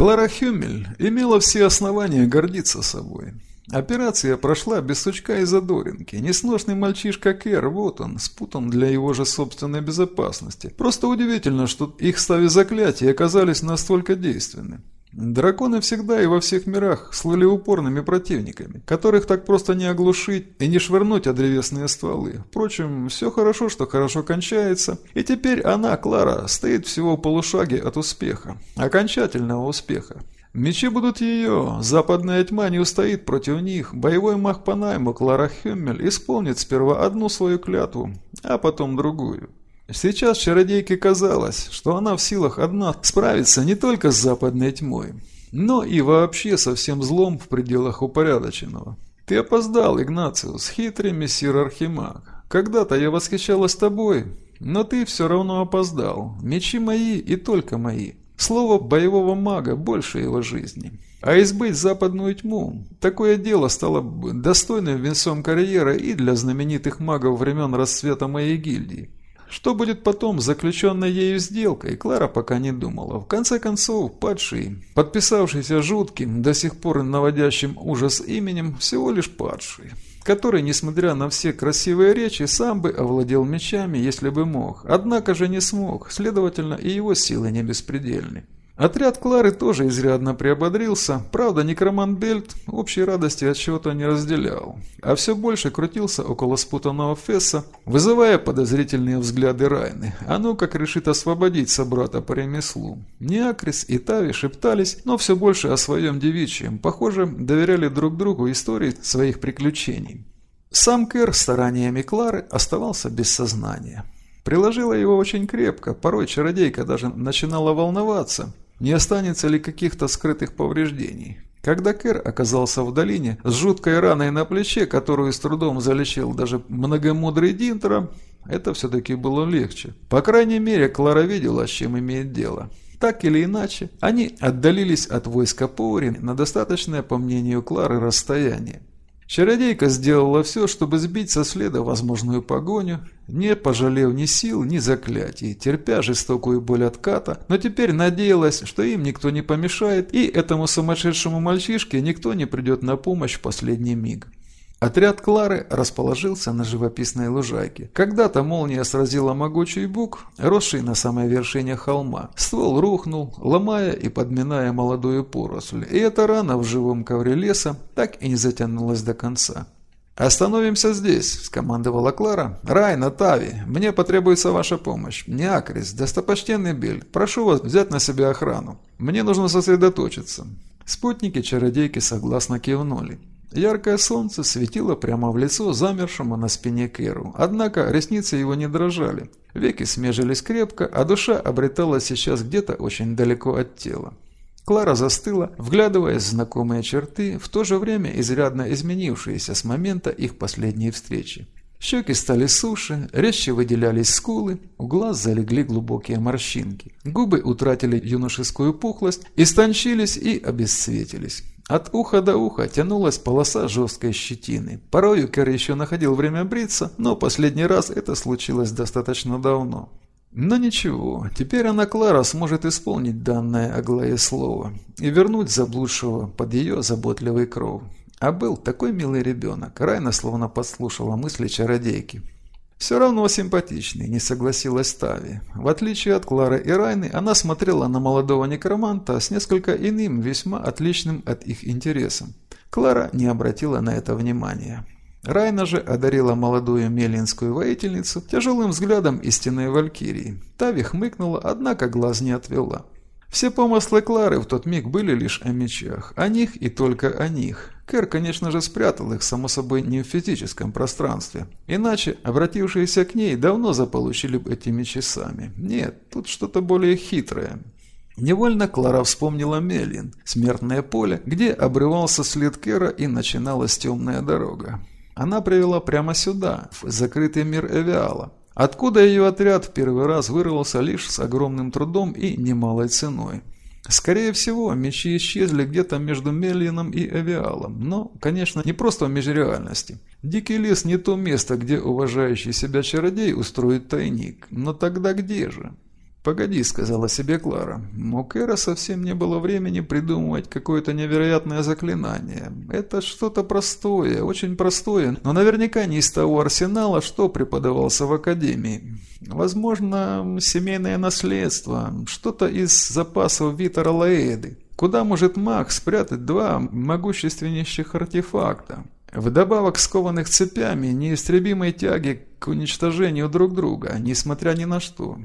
Клара Хюмель имела все основания гордиться собой. Операция прошла без сучка и задоринки. Несносный мальчишка Кэр, вот он, спутан для его же собственной безопасности. Просто удивительно, что их стави заклятия оказались настолько действенны. Драконы всегда и во всех мирах слыли упорными противниками, которых так просто не оглушить и не швырнуть о древесные стволы. Впрочем, все хорошо, что хорошо кончается, и теперь она, Клара, стоит всего в полушаге от успеха, окончательного успеха. Мечи будут ее, западная тьма не устоит против них, боевой маг по найму Клара Хюммель исполнит сперва одну свою клятву, а потом другую. Сейчас чародейке казалось, что она в силах одна справиться не только с западной тьмой, но и вообще со всем злом в пределах упорядоченного. Ты опоздал, Игнациус, хитрый мессир Архимаг. Когда-то я восхищалась тобой, но ты все равно опоздал. Мечи мои и только мои. Слово боевого мага больше его жизни. А избыть западную тьму – такое дело стало достойным венцом карьеры и для знаменитых магов времен расцвета моей гильдии. Что будет потом с заключенной ею сделкой, Клара пока не думала. В конце концов, падший, подписавшийся жутким, до сих пор наводящим ужас именем, всего лишь падший который, несмотря на все красивые речи, сам бы овладел мечами, если бы мог. Однако же не смог, следовательно, и его силы не беспредельны. Отряд Клары тоже изрядно приободрился, правда, некроман Бельт общей радости от чего-то не разделял, а все больше крутился около спутанного Фесса, вызывая подозрительные взгляды Райны. А ну как решит освободить собрата по ремеслу. Неакрис и Тави шептались, но все больше о своем девичьем, похоже, доверяли друг другу истории своих приключений. Сам Кэр стараниями Клары оставался без сознания. Приложила его очень крепко, порой чародейка даже начинала волноваться, не останется ли каких-то скрытых повреждений. Когда Кэр оказался в долине с жуткой раной на плече, которую с трудом залечил даже многомудрый Динтера, это все-таки было легче. По крайней мере, Клара видела, с чем имеет дело. Так или иначе, они отдалились от войска Поури на достаточное, по мнению Клары, расстояние. Чародейка сделала все, чтобы сбить со следа возможную погоню, не пожалев ни сил, ни заклятий, терпя жестокую боль отката, но теперь надеялась, что им никто не помешает, и этому сумасшедшему мальчишке никто не придет на помощь в последний миг. Отряд Клары расположился на живописной лужайке. Когда-то молния сразила могучий бук, росший на самой вершине холма. Ствол рухнул, ломая и подминая молодую поросль. И эта рана в живом ковре леса так и не затянулась до конца. «Остановимся здесь», – скомандовала Клара. «Райна, Тави, мне потребуется ваша помощь. Неакрис, достопочтенный Бель, прошу вас взять на себя охрану. Мне нужно сосредоточиться». Спутники чародейки согласно кивнули. Яркое солнце светило прямо в лицо замершему на спине Кэру, однако ресницы его не дрожали. Веки смежились крепко, а душа обреталась сейчас где-то очень далеко от тела. Клара застыла, вглядываясь в знакомые черты, в то же время изрядно изменившиеся с момента их последней встречи. Щеки стали суше, резче выделялись скулы, у глаз залегли глубокие морщинки. Губы утратили юношескую пухлость, истончились и обесцветились. От уха до уха тянулась полоса жесткой щетины. Порою Кэр еще находил время бриться, но последний раз это случилось достаточно давно. Но ничего, теперь она, Клара, сможет исполнить данное Аглае слово и вернуть заблудшего под ее заботливый кров. А был такой милый ребенок, Райна словно подслушала мысли чародейки. «Все равно симпатичный», – не согласилась Тави. В отличие от Клары и Райны, она смотрела на молодого некроманта с несколько иным, весьма отличным от их интересом. Клара не обратила на это внимания. Райна же одарила молодую мелинскую воительницу тяжелым взглядом истинной валькирии. Тави хмыкнула, однако глаз не отвела. Все помыслы Клары в тот миг были лишь о мечах, о них и только о них. Кэр, конечно же, спрятал их, само собой, не в физическом пространстве. Иначе обратившиеся к ней давно заполучили бы эти мечи сами. Нет, тут что-то более хитрое. Невольно Клара вспомнила Мелин, смертное поле, где обрывался след Кэра и начиналась темная дорога. Она привела прямо сюда, в закрытый мир Эвиала, откуда ее отряд в первый раз вырвался лишь с огромным трудом и немалой ценой. Скорее всего, мечи исчезли где-то между Мелином и Авиалом, но, конечно, не просто в межреальности. Дикий лес не то место, где уважающий себя чародей устроит тайник, но тогда где же? «Погоди», — сказала себе Клара. У Кэра совсем не было времени придумывать какое-то невероятное заклинание. Это что-то простое, очень простое, но наверняка не из того арсенала, что преподавался в Академии. Возможно, семейное наследство, что-то из запасов Витера Лаэды. Куда может маг спрятать два могущественнейших артефакта? Вдобавок скованных цепями неистребимой тяги к уничтожению друг друга, несмотря ни на что.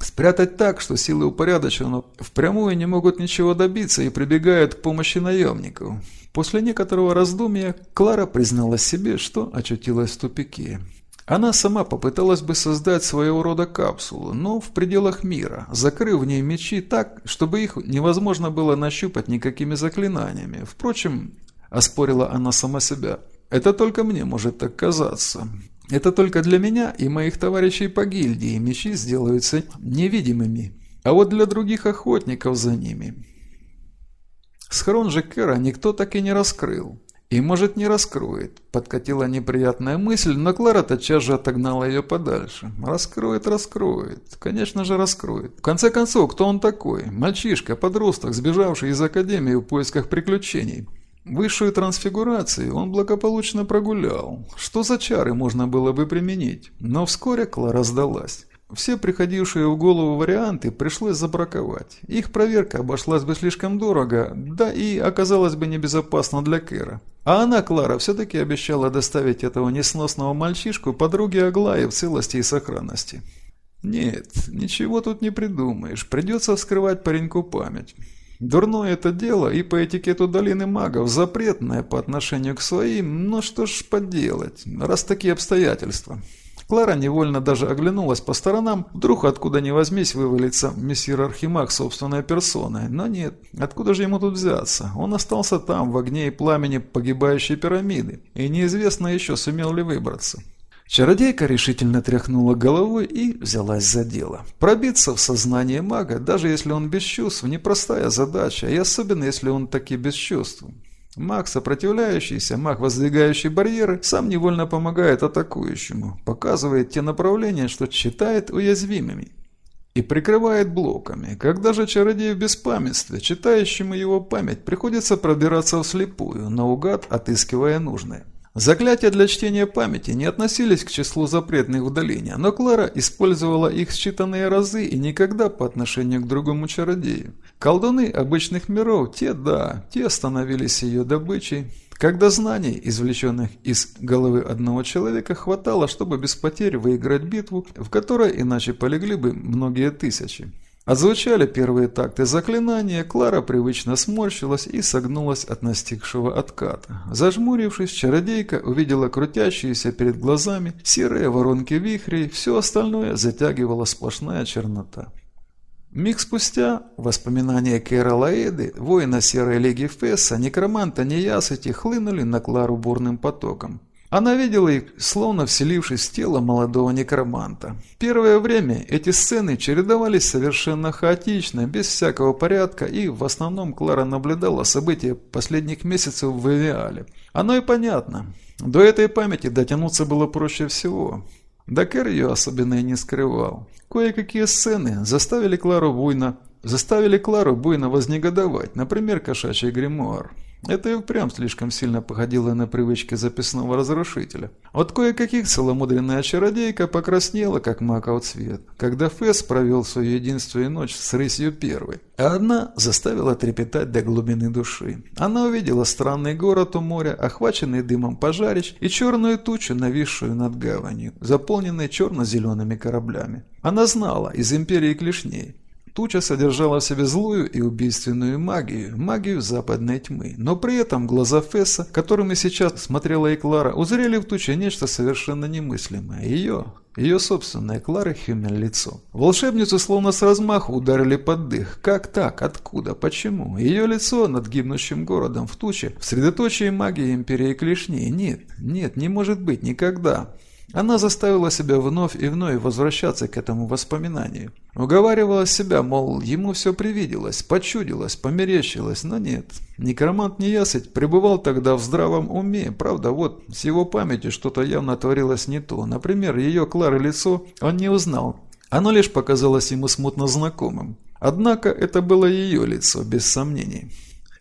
Спрятать так, что силы упорядоченного впрямую не могут ничего добиться и прибегают к помощи наемников. После некоторого раздумья Клара призналась себе, что очутилась в тупике. Она сама попыталась бы создать своего рода капсулу, но в пределах мира, закрыв в ней мечи так, чтобы их невозможно было нащупать никакими заклинаниями. Впрочем, оспорила она сама себя, это только мне может так казаться. Это только для меня и моих товарищей по гильдии мечи сделаются невидимыми, а вот для других охотников за ними. Схрон же Кэра никто так и не раскрыл. И, может, не раскроет. Подкатила неприятная мысль, но Клара тотчас же отогнала ее подальше. Раскроет, раскроет. Конечно же, раскроет. В конце концов, кто он такой? Мальчишка, подросток, сбежавший из академии в поисках приключений. Высшую трансфигурацию он благополучно прогулял. Что за чары можно было бы применить? Но вскоре Клара сдалась. Все приходившие в голову варианты пришлось забраковать. Их проверка обошлась бы слишком дорого, да и оказалась бы небезопасна для Кэра. А она, Клара, все-таки обещала доставить этого несносного мальчишку подруге Аглае в целости и сохранности. Нет, ничего тут не придумаешь, придется вскрывать пареньку память. Дурное это дело и по этикету долины магов запретное по отношению к своим, но что ж поделать, раз такие обстоятельства. Клара невольно даже оглянулась по сторонам, вдруг откуда ни возьмись вывалится мессир Архимаг собственной персоной. Но нет, откуда же ему тут взяться? Он остался там, в огне и пламени погибающей пирамиды, и неизвестно еще, сумел ли выбраться. Чародейка решительно тряхнула головой и взялась за дело. Пробиться в сознание мага, даже если он без чувств, непростая задача, и особенно если он таки без чувств. Маг сопротивляющийся, маг воздвигающий барьеры, сам невольно помогает атакующему, показывает те направления, что считает уязвимыми. И прикрывает блоками. Когда же чародей в беспамятстве, читающему его память, приходится пробираться вслепую, наугад отыскивая нужное. Заклятия для чтения памяти не относились к числу запретных долине, но Клара использовала их считанные разы и никогда по отношению к другому чародею. Колдуны обычных миров, те да, те становились ее добычей, когда знаний, извлеченных из головы одного человека, хватало, чтобы без потерь выиграть битву, в которой иначе полегли бы многие тысячи. Отзвучали первые такты заклинания, Клара привычно сморщилась и согнулась от настигшего отката. Зажмурившись, чародейка увидела крутящиеся перед глазами серые воронки вихрей, все остальное затягивала сплошная чернота. Миг спустя воспоминания Кэра Лаэды, воина Серой Леги Фесса, некроманта Неясыти хлынули на Клару бурным потоком. Она видела их, словно вселившись в тело молодого некроманта. Первое время эти сцены чередовались совершенно хаотично, без всякого порядка, и в основном Клара наблюдала события последних месяцев в Эвиале. Оно и понятно. До этой памяти дотянуться было проще всего. Дакер ее особенно и не скрывал. Кое-какие сцены заставили Клару буйно, заставили Клару буйно вознегодовать, например, кошачий гримуар. Это и впрямь слишком сильно походило на привычки записного разрушителя. От кое-каких целомудренная чародейка покраснела, как маковый цвет, когда Фэс провел свою единственную ночь с рысью первой, а одна заставила трепетать до глубины души. Она увидела странный город у моря, охваченный дымом пожарищ, и черную тучу, нависшую над гаванью, заполненной черно-зелеными кораблями. Она знала из империи клешней, Туча содержала в себе злую и убийственную магию, магию западной тьмы. Но при этом глаза Фесса, которыми сейчас смотрела и Клара, узрели в туче нечто совершенно немыслимое. Ее, ее собственное Клара Хюмель лицо. Волшебницу словно с размаху ударили под дых. Как так? Откуда? Почему? Ее лицо над гибнущим городом в туче, в средоточии магии Империи Клешней. Нет, нет, не может быть, никогда. Она заставила себя вновь и вновь возвращаться к этому воспоминанию. Уговаривала себя, мол, ему все привиделось, почудилось, померещилось, но нет. Некромант Неясыть пребывал тогда в здравом уме, правда, вот с его памятью что-то явно творилось не то. Например, ее Клары лицо он не узнал, Оно лишь показалось ему смутно знакомым. Однако это было ее лицо, без сомнений.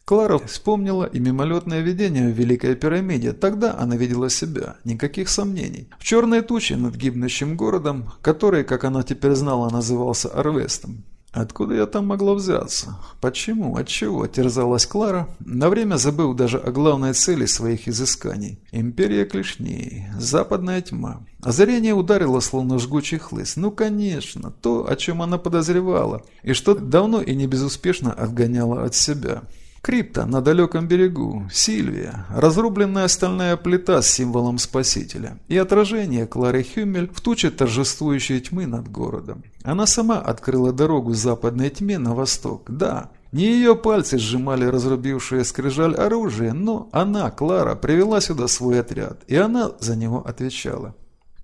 Клара вспомнила и мимолетное видение в Великой пирамиде. Тогда она видела себя, никаких сомнений. В черной туче над гибнущим городом, который, как она теперь знала, назывался Арвестом. Откуда я там могла взяться? Почему? Отчего? Терзалась Клара, на время забыв даже о главной цели своих изысканий. Империя клешней, западная тьма. Озарение ударило словно жгучий хлыст. Ну, конечно, то, о чем она подозревала, и что давно и не безуспешно отгоняла от себя. Крипта на далеком берегу, Сильвия, разрубленная стальная плита с символом Спасителя и отражение Клары Хюмель в туче торжествующей тьмы над городом. Она сама открыла дорогу западной тьме на восток, да. Не ее пальцы сжимали разрубившие скрижаль оружие, но она, Клара, привела сюда свой отряд, и она за него отвечала.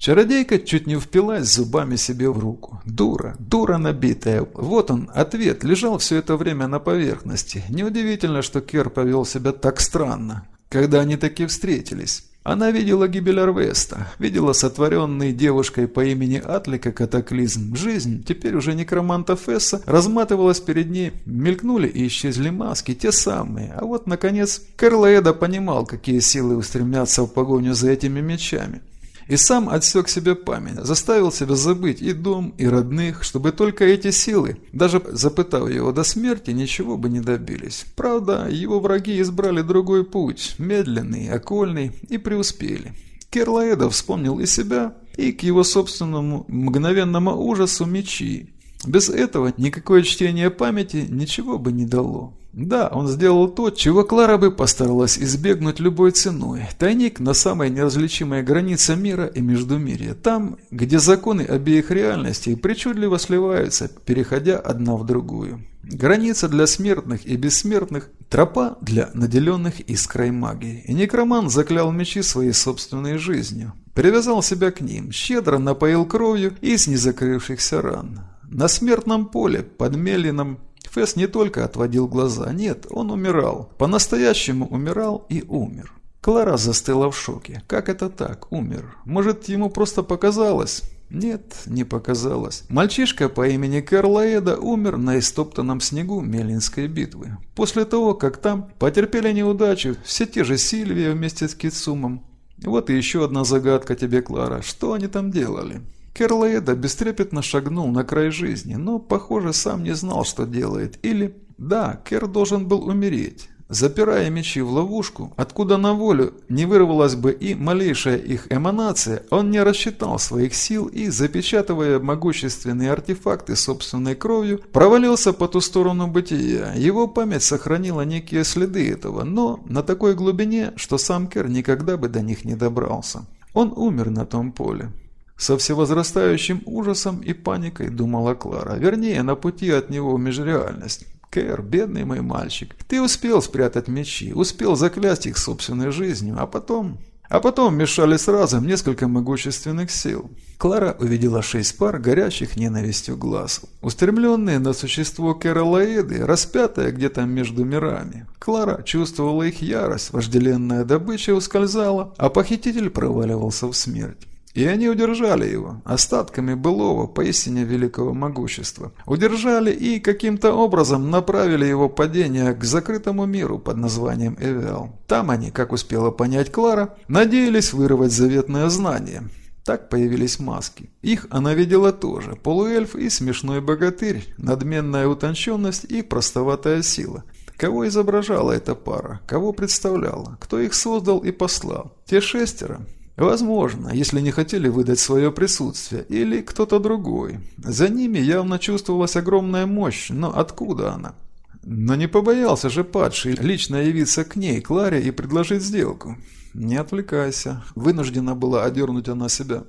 Чародейка чуть не впилась зубами себе в руку. Дура, дура набитая. Вот он, ответ, лежал все это время на поверхности. Неудивительно, что Кер повел себя так странно, когда они таки встретились. Она видела гибель Арвеста, видела сотворенный девушкой по имени Атлика катаклизм. Жизнь, теперь уже некроманта Фесса, разматывалась перед ней, мелькнули и исчезли маски, те самые. А вот, наконец, Карлаэда понимал, какие силы устремятся в погоню за этими мечами. И сам отсек себе память, заставил себя забыть и дом, и родных, чтобы только эти силы, даже запытав его до смерти, ничего бы не добились. Правда, его враги избрали другой путь, медленный, окольный, и преуспели. Керлаэда вспомнил и себя, и к его собственному мгновенному ужасу мечи. Без этого никакое чтение памяти ничего бы не дало. Да, он сделал то, чего Клара бы постаралась избегнуть любой ценой. Тайник на самой неразличимой границе мира и междумирья. Там, где законы обеих реальностей причудливо сливаются, переходя одна в другую. Граница для смертных и бессмертных, тропа для наделенных искрой магии. И некроман заклял мечи своей собственной жизнью. Привязал себя к ним, щедро напоил кровью из незакрывшихся ран. На смертном поле, под Мелином, Фесс не только отводил глаза, нет, он умирал. По-настоящему умирал и умер. Клара застыла в шоке. Как это так? Умер. Может, ему просто показалось? Нет, не показалось. Мальчишка по имени Карлаэда умер на истоптанном снегу Мелинской битвы. После того, как там потерпели неудачу все те же Сильвия вместе с Кицумом. Вот и еще одна загадка тебе, Клара. Что они там делали? Керлаэда бестрепетно шагнул на край жизни, но, похоже, сам не знал, что делает. Или, да, Кер должен был умереть. Запирая мечи в ловушку, откуда на волю не вырвалась бы и малейшая их эманация, он не рассчитал своих сил и, запечатывая могущественные артефакты собственной кровью, провалился по ту сторону бытия. Его память сохранила некие следы этого, но на такой глубине, что сам Кер никогда бы до них не добрался. Он умер на том поле. Со всевозрастающим ужасом и паникой думала Клара, вернее, на пути от него в межреальность. Кэр, бедный мой мальчик, ты успел спрятать мечи, успел заклясть их собственной жизнью, а потом... А потом мешались разом несколько могущественных сил. Клара увидела шесть пар горящих ненавистью глаз, устремленные на существо Кэролаиды, распятое где-то между мирами. Клара чувствовала их ярость, вожделенная добыча ускользала, а похититель проваливался в смерть. И они удержали его, остатками былого, поистине великого могущества. Удержали и каким-то образом направили его падение к закрытому миру под названием Эвиал. Там они, как успела понять Клара, надеялись вырвать заветное знание. Так появились маски. Их она видела тоже. Полуэльф и смешной богатырь, надменная утонченность и простоватая сила. Кого изображала эта пара? Кого представляла? Кто их создал и послал? Те шестеро? Возможно, если не хотели выдать свое присутствие, или кто-то другой. За ними явно чувствовалась огромная мощь, но откуда она? Но не побоялся же падший лично явиться к ней, Кларе, и предложить сделку. Не отвлекайся, вынуждена была одернуть она себя.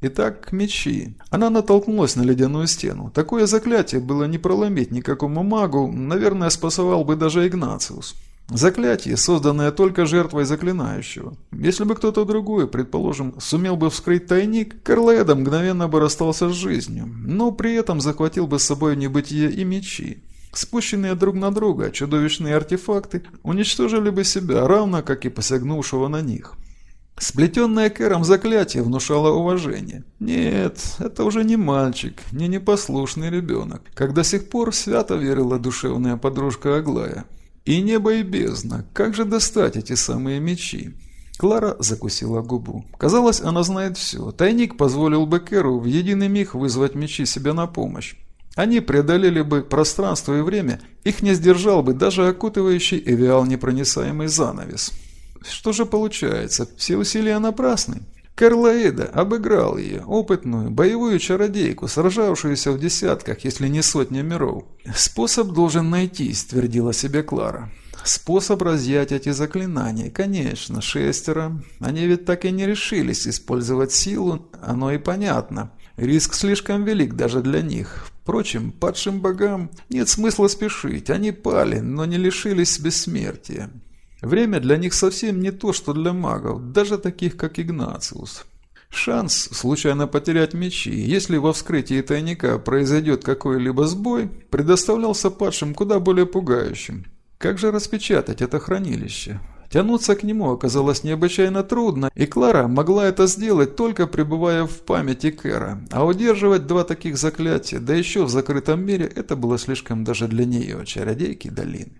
Итак, мечи. Она натолкнулась на ледяную стену. Такое заклятие было не проломить никакому магу, наверное, спасовал бы даже Игнациус. Заклятие, созданное только жертвой заклинающего. Если бы кто-то другой, предположим, сумел бы вскрыть тайник, Карлаэда мгновенно бы расстался с жизнью, но при этом захватил бы с собой небытие и мечи. Спущенные друг на друга чудовищные артефакты уничтожили бы себя, равно как и посягнувшего на них. Сплетенное Кэром заклятие внушало уважение. Нет, это уже не мальчик, не непослушный ребенок, как до сих пор свято верила душевная подружка Аглая. И небо и бездна, как же достать эти самые мечи? Клара закусила губу. Казалось, она знает все. Тайник позволил бы Кэру в единый миг вызвать мечи себе на помощь. Они преодолели бы пространство и время, их не сдержал бы даже окутывающий эвиал непроницаемый занавес. Что же получается, все усилия напрасны? Карлаэда обыграл ее, опытную, боевую чародейку, сражавшуюся в десятках, если не сотне миров. «Способ должен найтись», – твердила себе Клара. Способ разъять эти заклинания, конечно, шестеро. Они ведь так и не решились использовать силу, оно и понятно. Риск слишком велик даже для них. Впрочем, падшим богам нет смысла спешить. Они пали, но не лишились бессмертия. Время для них совсем не то, что для магов, даже таких, как Игнациус. Шанс случайно потерять мечи, если во вскрытии тайника произойдет какой-либо сбой, предоставлялся падшим куда более пугающим. Как же распечатать это хранилище? Тянуться к нему оказалось необычайно трудно, и Клара могла это сделать только пребывая в памяти Кэра, а удерживать два таких заклятия, да еще в закрытом мире, это было слишком даже для нее, чародейки долины.